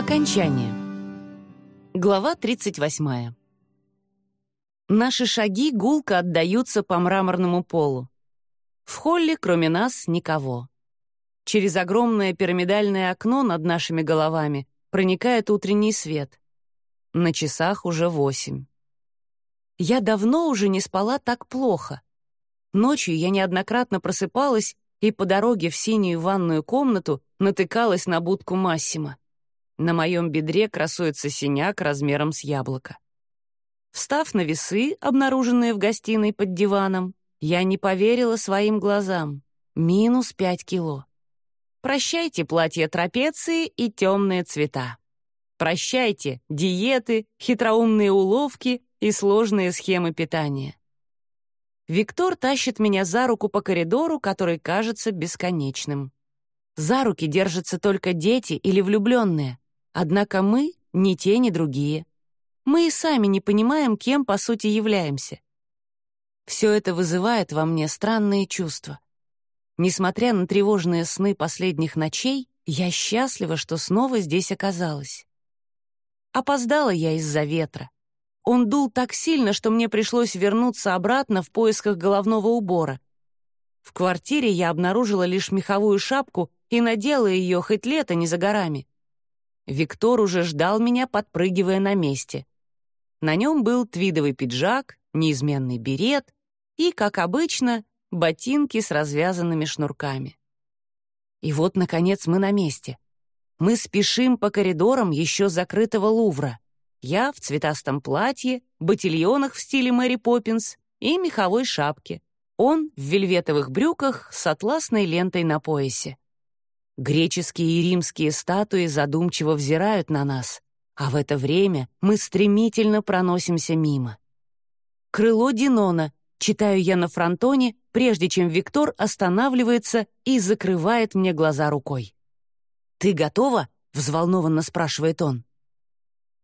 Окончание. Глава 38. Наши шаги гулко отдаются по мраморному полу. В холле, кроме нас, никого. Через огромное пирамидальное окно над нашими головами проникает утренний свет. На часах уже восемь. Я давно уже не спала так плохо. Ночью я неоднократно просыпалась и по дороге в синюю ванную комнату натыкалась на будку Массима. На моем бедре красуется синяк размером с яблоко. Встав на весы, обнаруженные в гостиной под диваном, я не поверила своим глазам. Минус пять кило. Прощайте платье трапеции и темные цвета. Прощайте диеты, хитроумные уловки и сложные схемы питания. Виктор тащит меня за руку по коридору, который кажется бесконечным. За руки держатся только дети или влюбленные, однако мы — ни те, ни другие. Мы и сами не понимаем, кем по сути являемся. Все это вызывает во мне странные чувства. Несмотря на тревожные сны последних ночей, я счастлива, что снова здесь оказалась. Опоздала я из-за ветра. Он дул так сильно, что мне пришлось вернуться обратно в поисках головного убора. В квартире я обнаружила лишь меховую шапку и надела ее хоть лето не за горами. Виктор уже ждал меня, подпрыгивая на месте. На нем был твидовый пиджак, неизменный берет и, как обычно, ботинки с развязанными шнурками. И вот, наконец, мы на месте. Мы спешим по коридорам еще закрытого Лувра. Я в цветастом платье, ботильонах в стиле Мэри Поппинс и меховой шапке. Он в вельветовых брюках с атласной лентой на поясе. Греческие и римские статуи задумчиво взирают на нас, а в это время мы стремительно проносимся мимо. «Крыло Динона», читаю я на фронтоне, прежде чем Виктор останавливается и закрывает мне глаза рукой. «Ты готова?» — взволнованно спрашивает он.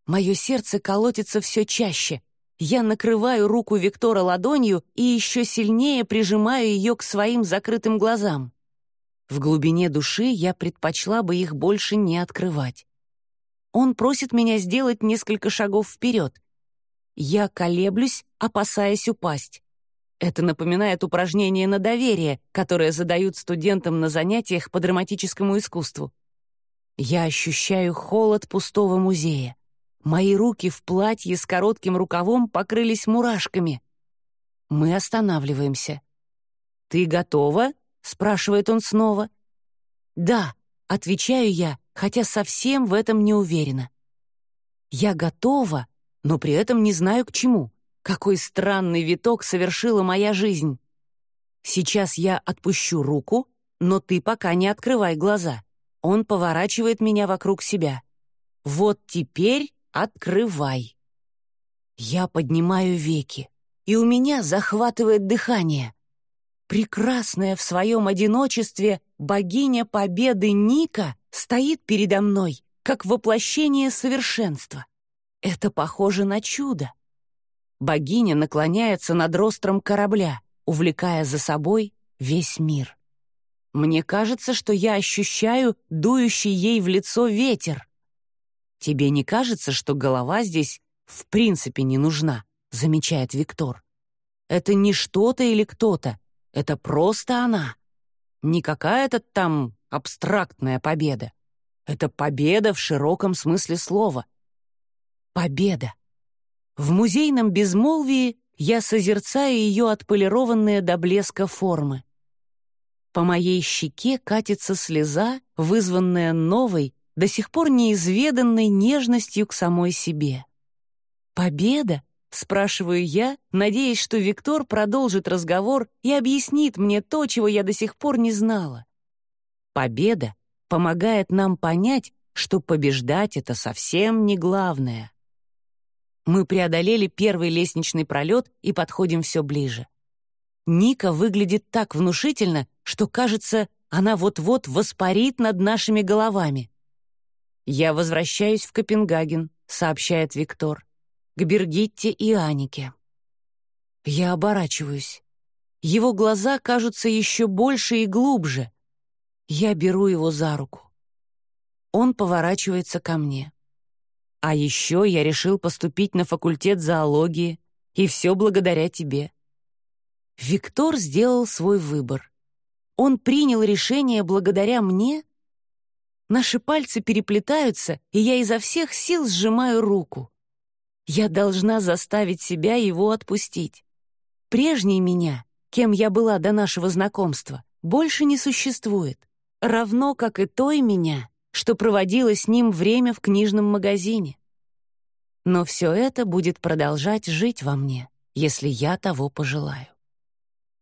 Мое сердце колотится все чаще. Я накрываю руку Виктора ладонью и еще сильнее прижимаю ее к своим закрытым глазам. В глубине души я предпочла бы их больше не открывать. Он просит меня сделать несколько шагов вперед. Я колеблюсь, опасаясь упасть. Это напоминает упражнение на доверие, которое задают студентам на занятиях по драматическому искусству. Я ощущаю холод пустого музея. Мои руки в платье с коротким рукавом покрылись мурашками. Мы останавливаемся. «Ты готова?» — спрашивает он снова. «Да», — отвечаю я, хотя совсем в этом не уверена. Я готова, но при этом не знаю к чему. Какой странный виток совершила моя жизнь. Сейчас я отпущу руку, но ты пока не открывай глаза. Он поворачивает меня вокруг себя. Вот теперь открывай. Я поднимаю веки, и у меня захватывает дыхание. Прекрасная в своем одиночестве богиня победы Ника стоит передо мной, как воплощение совершенства. Это похоже на чудо. Богиня наклоняется над ростром корабля, увлекая за собой весь мир. Мне кажется, что я ощущаю дующий ей в лицо ветер. Тебе не кажется, что голова здесь в принципе не нужна, замечает Виктор. Это не что-то или кто-то, это просто она. Не какая-то там абстрактная победа. Это победа в широком смысле слова. Победа. В музейном безмолвии я созерцаю ее отполированные до блеска формы. По моей щеке катится слеза, вызванная новой, до сих пор неизведанной нежностью к самой себе. «Победа?» — спрашиваю я, надеясь, что Виктор продолжит разговор и объяснит мне то, чего я до сих пор не знала. Победа помогает нам понять, что побеждать — это совсем не главное. Мы преодолели первый лестничный пролет и подходим все ближе. Ника выглядит так внушительно, что, кажется, она вот-вот воспарит над нашими головами. «Я возвращаюсь в Копенгаген», — сообщает Виктор, «к Бергитте и Анике». Я оборачиваюсь. Его глаза кажутся еще больше и глубже — я беру его за руку. Он поворачивается ко мне. А еще я решил поступить на факультет зоологии, и все благодаря тебе. Виктор сделал свой выбор. Он принял решение благодаря мне? Наши пальцы переплетаются, и я изо всех сил сжимаю руку. Я должна заставить себя его отпустить. Прежней меня, кем я была до нашего знакомства, больше не существует, равно как и той меня, что проводила с ним время в книжном магазине. Но все это будет продолжать жить во мне, если я того пожелаю.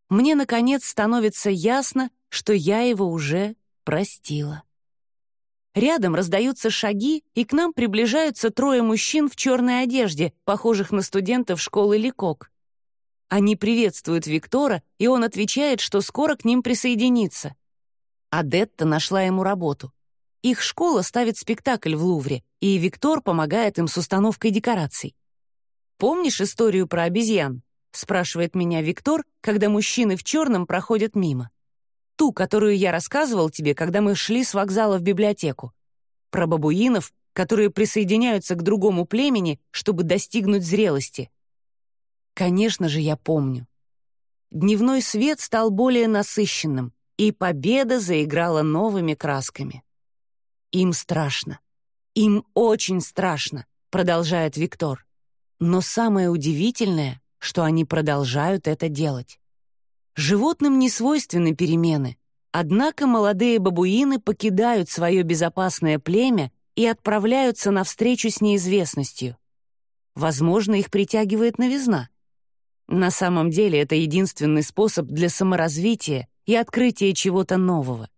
Мне, наконец, становится ясно, что я его уже простила. Рядом раздаются шаги, и к нам приближаются трое мужчин в черной одежде, похожих на студентов школы Ликок. Они приветствуют Виктора, и он отвечает, что скоро к ним присоединится. Адетта нашла ему работу. Их школа ставит спектакль в Лувре, и Виктор помогает им с установкой декораций. «Помнишь историю про обезьян?» — спрашивает меня Виктор, когда мужчины в черном проходят мимо. Ту, которую я рассказывал тебе, когда мы шли с вокзала в библиотеку. Про бабуинов, которые присоединяются к другому племени, чтобы достигнуть зрелости. Конечно же, я помню. Дневной свет стал более насыщенным, и победа заиграла новыми красками. Им страшно. Им очень страшно, продолжает Виктор. Но самое удивительное, что они продолжают это делать. Животным не свойственны перемены, однако молодые бабуины покидают свое безопасное племя и отправляются навстречу с неизвестностью. Возможно, их притягивает новизна. На самом деле это единственный способ для саморазвития и открытия чего-то нового.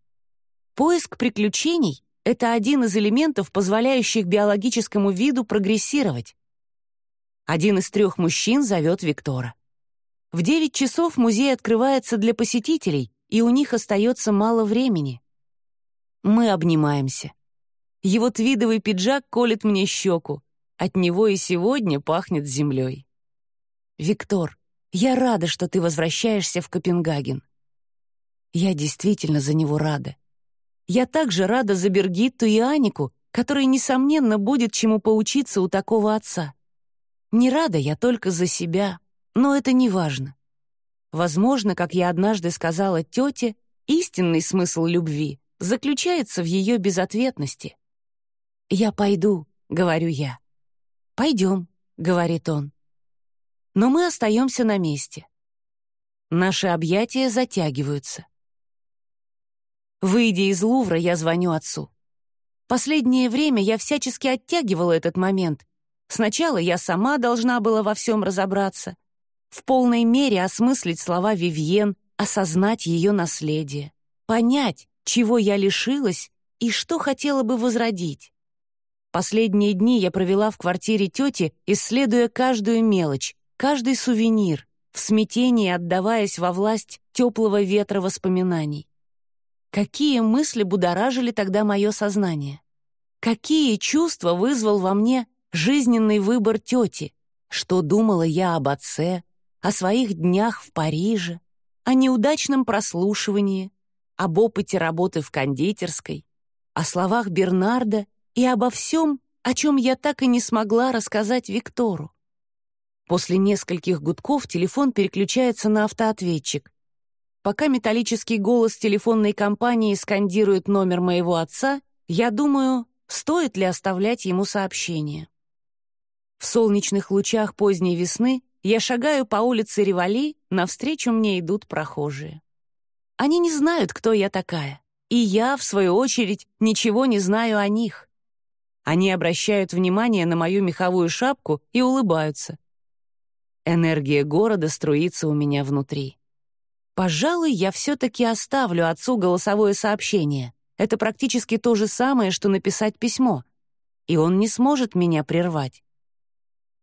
Поиск приключений — это один из элементов, позволяющих биологическому виду прогрессировать. Один из трех мужчин зовет Виктора. В 9 часов музей открывается для посетителей, и у них остается мало времени. Мы обнимаемся. Его твидовый пиджак колет мне щеку. От него и сегодня пахнет землей. «Виктор, я рада, что ты возвращаешься в Копенгаген». Я действительно за него рада. Я также рада за Бергитту и Анику, которой, несомненно, будет чему поучиться у такого отца. Не рада я только за себя, но это не важно. Возможно, как я однажды сказала тете, истинный смысл любви заключается в ее безответности. «Я пойду», — говорю я. «Пойдем», — говорит он. Но мы остаемся на месте. Наши объятия затягиваются. Выйдя из Лувра, я звоню отцу. Последнее время я всячески оттягивала этот момент. Сначала я сама должна была во всем разобраться, в полной мере осмыслить слова Вивьен, осознать ее наследие, понять, чего я лишилась и что хотела бы возродить. Последние дни я провела в квартире тети, исследуя каждую мелочь, каждый сувенир, в смятении отдаваясь во власть теплого ветра воспоминаний. Какие мысли будоражили тогда мое сознание? Какие чувства вызвал во мне жизненный выбор тети? Что думала я об отце, о своих днях в Париже, о неудачном прослушивании, об опыте работы в кондитерской, о словах Бернарда и обо всем, о чем я так и не смогла рассказать Виктору. После нескольких гудков телефон переключается на автоответчик. Пока металлический голос телефонной компании скандирует номер моего отца, я думаю, стоит ли оставлять ему сообщение. В солнечных лучах поздней весны я шагаю по улице Ревали, навстречу мне идут прохожие. Они не знают, кто я такая, и я, в свою очередь, ничего не знаю о них. Они обращают внимание на мою меховую шапку и улыбаются. Энергия города струится у меня внутри. Пожалуй, я все-таки оставлю отцу голосовое сообщение. Это практически то же самое, что написать письмо. И он не сможет меня прервать.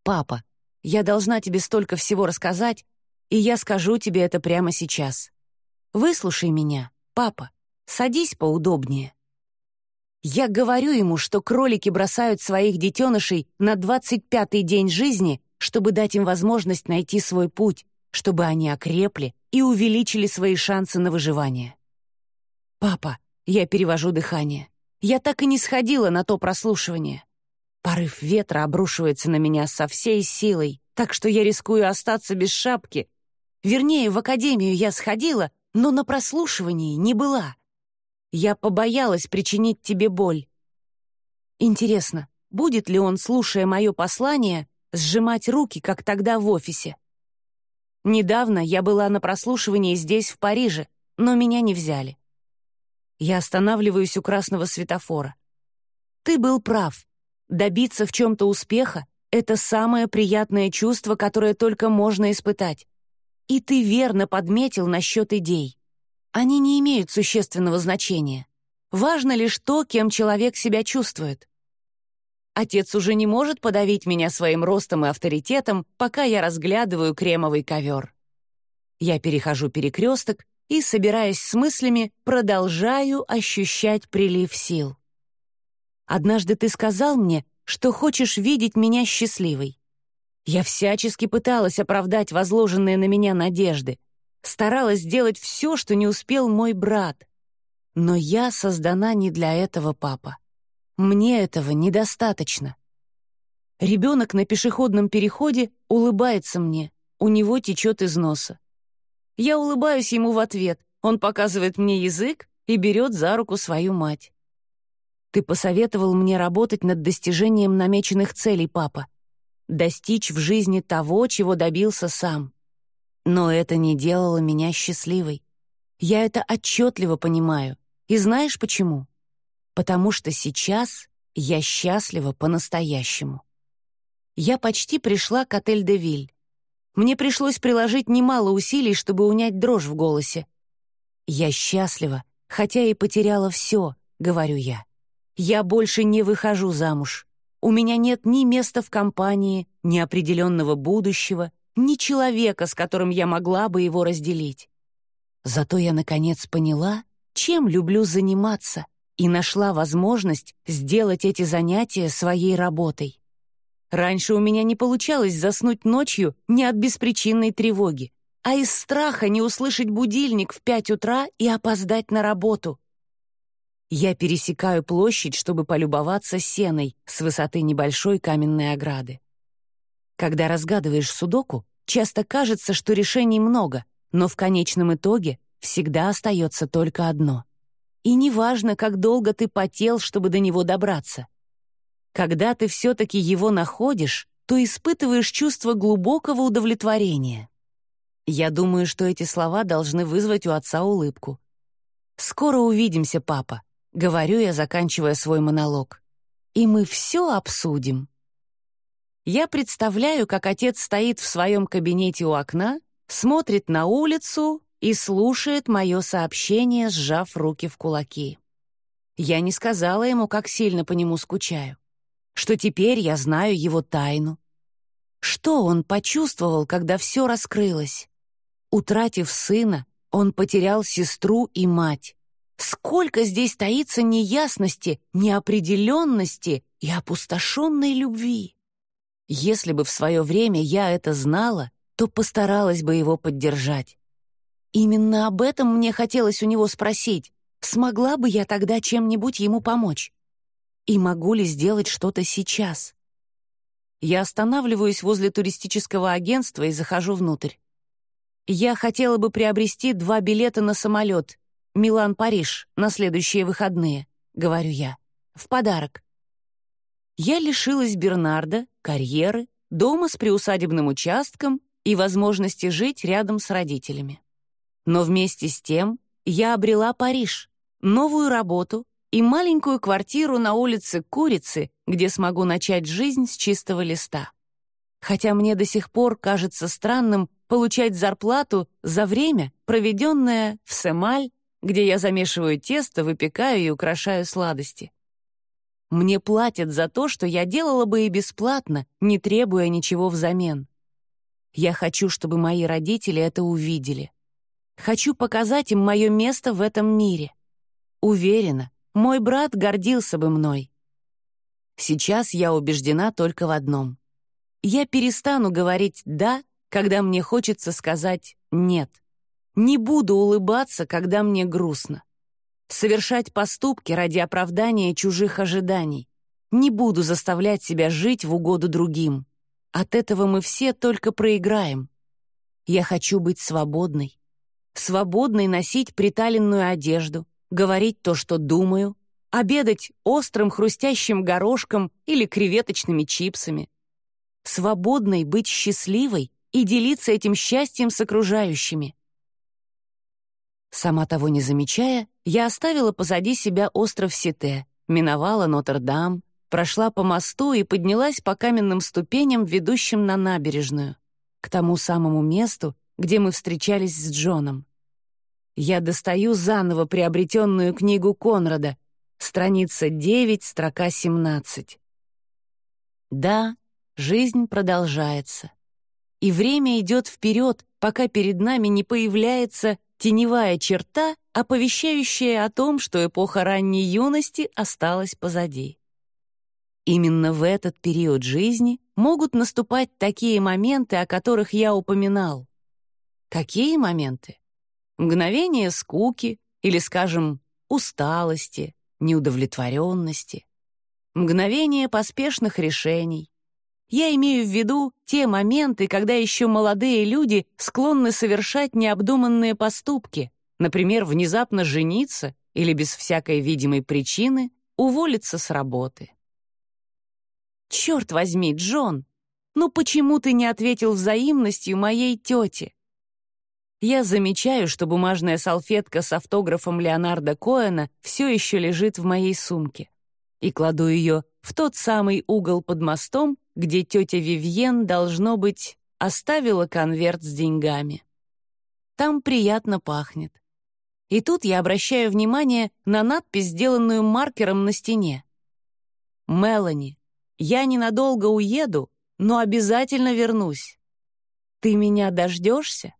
«Папа, я должна тебе столько всего рассказать, и я скажу тебе это прямо сейчас. Выслушай меня, папа, садись поудобнее. Я говорю ему, что кролики бросают своих детенышей на 25-й день жизни, чтобы дать им возможность найти свой путь, чтобы они окрепли и увеличили свои шансы на выживание. «Папа», — я перевожу дыхание, — я так и не сходила на то прослушивание. Порыв ветра обрушивается на меня со всей силой, так что я рискую остаться без шапки. Вернее, в академию я сходила, но на прослушивании не была. Я побоялась причинить тебе боль. Интересно, будет ли он, слушая мое послание, сжимать руки, как тогда в офисе? Недавно я была на прослушивании здесь, в Париже, но меня не взяли. Я останавливаюсь у красного светофора. Ты был прав. Добиться в чем-то успеха — это самое приятное чувство, которое только можно испытать. И ты верно подметил насчет идей. Они не имеют существенного значения. Важно лишь то, кем человек себя чувствует. Отец уже не может подавить меня своим ростом и авторитетом, пока я разглядываю кремовый ковер. Я перехожу перекресток и, собираясь с мыслями, продолжаю ощущать прилив сил. Однажды ты сказал мне, что хочешь видеть меня счастливой. Я всячески пыталась оправдать возложенные на меня надежды, старалась сделать все, что не успел мой брат. Но я создана не для этого, папа. Мне этого недостаточно. Ребенок на пешеходном переходе улыбается мне, у него течет из носа. Я улыбаюсь ему в ответ, он показывает мне язык и берет за руку свою мать. Ты посоветовал мне работать над достижением намеченных целей, папа достичь в жизни того, чего добился сам. Но это не делало меня счастливой. Я это отчетливо понимаю. И знаешь почему? Потому что сейчас я счастлива по-настоящему. Я почти пришла к отель «Де Виль». Мне пришлось приложить немало усилий, чтобы унять дрожь в голосе. «Я счастлива, хотя и потеряла все», — говорю я. «Я больше не выхожу замуж. У меня нет ни места в компании, ни определенного будущего, ни человека, с которым я могла бы его разделить. Зато я, наконец, поняла, чем люблю заниматься, и нашла возможность сделать эти занятия своей работой. Раньше у меня не получалось заснуть ночью не от беспричинной тревоги, а из страха не услышать будильник в пять утра и опоздать на работу. Я пересекаю площадь, чтобы полюбоваться сеной с высоты небольшой каменной ограды. Когда разгадываешь судоку, часто кажется, что решений много, но в конечном итоге всегда остается только одно. И неважно, как долго ты потел, чтобы до него добраться. Когда ты все-таки его находишь, то испытываешь чувство глубокого удовлетворения. Я думаю, что эти слова должны вызвать у отца улыбку. «Скоро увидимся, папа», — говорю я, заканчивая свой монолог. «И мы все обсудим». Я представляю, как отец стоит в своем кабинете у окна, смотрит на улицу и слушает мое сообщение, сжав руки в кулаки. Я не сказала ему, как сильно по нему скучаю, что теперь я знаю его тайну. Что он почувствовал, когда все раскрылось? Утратив сына, он потерял сестру и мать. Сколько здесь таится неясности, неопределенности и опустошенной любви. Если бы в свое время я это знала, то постаралась бы его поддержать. Именно об этом мне хотелось у него спросить, смогла бы я тогда чем-нибудь ему помочь? И могу ли сделать что-то сейчас? Я останавливаюсь возле туристического агентства и захожу внутрь. Я хотела бы приобрести два билета на самолет Милан-Париж на следующие выходные, говорю я, в подарок. Я лишилась Бернарда, карьеры, дома с приусадебным участком и возможности жить рядом с родителями. Но вместе с тем я обрела Париж, новую работу и маленькую квартиру на улице Курицы, где смогу начать жизнь с чистого листа. Хотя мне до сих пор кажется странным получать зарплату за время, проведенное в Семаль где я замешиваю тесто, выпекаю и украшаю сладости. Мне платят за то, что я делала бы и бесплатно, не требуя ничего взамен. Я хочу, чтобы мои родители это увидели. Хочу показать им мое место в этом мире. Уверена, мой брат гордился бы мной. Сейчас я убеждена только в одном. Я перестану говорить «да», когда мне хочется сказать «нет». Не буду улыбаться, когда мне грустно. совершать поступки ради оправдания чужих ожиданий. Не буду заставлять себя жить в угоду другим. От этого мы все только проиграем. Я хочу быть свободной. Свободной носить приталенную одежду, говорить то, что думаю, обедать острым хрустящим горошком или креветочными чипсами. Свободной быть счастливой и делиться этим счастьем с окружающими. Сама того не замечая, я оставила позади себя остров Сите, миновала Нотр-Дам, прошла по мосту и поднялась по каменным ступеням, ведущим на набережную, к тому самому месту, где мы встречались с Джоном. Я достаю заново приобретенную книгу Конрада, страница 9, строка 17. Да, жизнь продолжается. И время идет вперед, пока перед нами не появляется теневая черта, оповещающая о том, что эпоха ранней юности осталась позади. Именно в этот период жизни могут наступать такие моменты, о которых я упоминал. Какие моменты? Мгновение скуки или, скажем, усталости, неудовлетворенности. Мгновение поспешных решений. Я имею в виду те моменты, когда еще молодые люди склонны совершать необдуманные поступки, например, внезапно жениться или без всякой видимой причины уволиться с работы. «Черт возьми, Джон, ну почему ты не ответил взаимностью моей тете?» Я замечаю, что бумажная салфетка с автографом Леонарда Коэна все еще лежит в моей сумке и кладу ее в тот самый угол под мостом, где тетя Вивьен, должно быть, оставила конверт с деньгами. Там приятно пахнет. И тут я обращаю внимание на надпись, сделанную маркером на стене. «Мелани, я ненадолго уеду, но обязательно вернусь. Ты меня дождешься?»